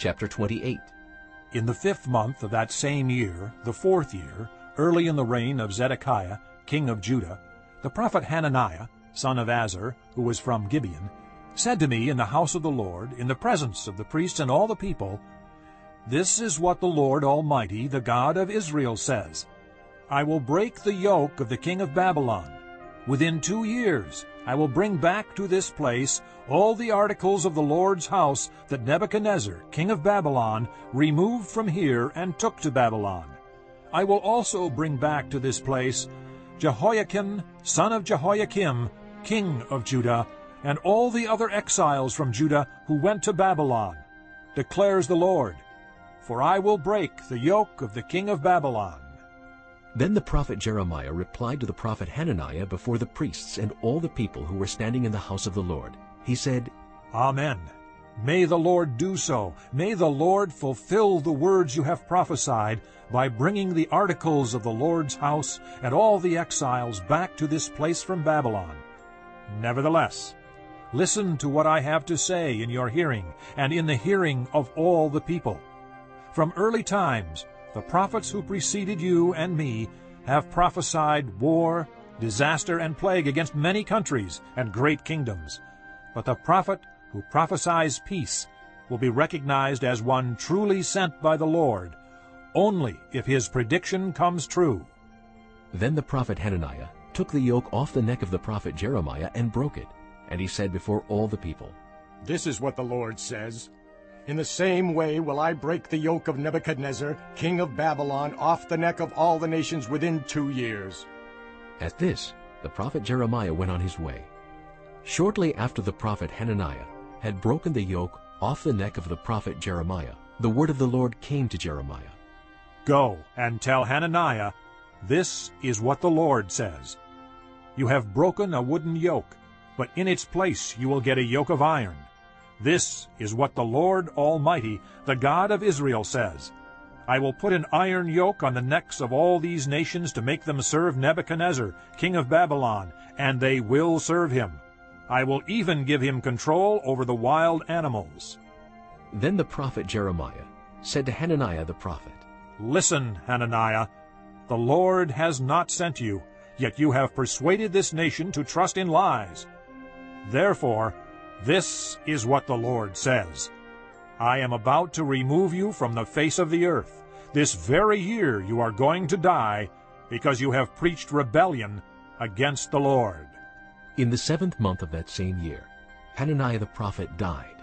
Chapter 28 In the fifth month of that same year, the fourth year, early in the reign of Zedekiah, king of Judah, the prophet Hananiah, son of Azur, who was from Gibeon, said to me in the house of the Lord, in the presence of the priests and all the people, This is what the Lord Almighty, the God of Israel, says, I will break the yoke of the king of Babylon. Within two years I will bring back to this place all the articles of the Lord's house that Nebuchadnezzar, king of Babylon, removed from here and took to Babylon. I will also bring back to this place Jehoiachin, son of Jehoiakim, king of Judah, and all the other exiles from Judah who went to Babylon, declares the Lord. For I will break the yoke of the king of Babylon. Then the prophet Jeremiah replied to the prophet Hananiah before the priests and all the people who were standing in the house of the Lord. He said, Amen. May the Lord do so. May the Lord fulfill the words you have prophesied by bringing the articles of the Lord's house and all the exiles back to this place from Babylon. Nevertheless, listen to what I have to say in your hearing and in the hearing of all the people. From early times the prophets who preceded you and me have prophesied war, disaster, and plague against many countries and great kingdoms. But the prophet who prophesies peace will be recognized as one truly sent by the Lord, only if his prediction comes true. Then the prophet Hananiah took the yoke off the neck of the prophet Jeremiah and broke it. And he said before all the people, This is what the Lord says. In the same way will I break the yoke of Nebuchadnezzar, king of Babylon, off the neck of all the nations within two years. At this, the prophet Jeremiah went on his way. Shortly after the prophet Hananiah had broken the yoke off the neck of the prophet Jeremiah, the word of the Lord came to Jeremiah. Go and tell Hananiah, This is what the Lord says. You have broken a wooden yoke, but in its place you will get a yoke of iron. This is what the Lord Almighty, the God of Israel, says. I will put an iron yoke on the necks of all these nations to make them serve Nebuchadnezzar, king of Babylon, and they will serve him. I will even give him control over the wild animals. Then the prophet Jeremiah said to Hananiah the prophet, Listen, Hananiah, the Lord has not sent you, yet you have persuaded this nation to trust in lies. Therefore, this is what the Lord says. I am about to remove you from the face of the earth. This very year you are going to die, because you have preached rebellion against the Lord. In the seventh month of that same year, Hananiah the prophet died,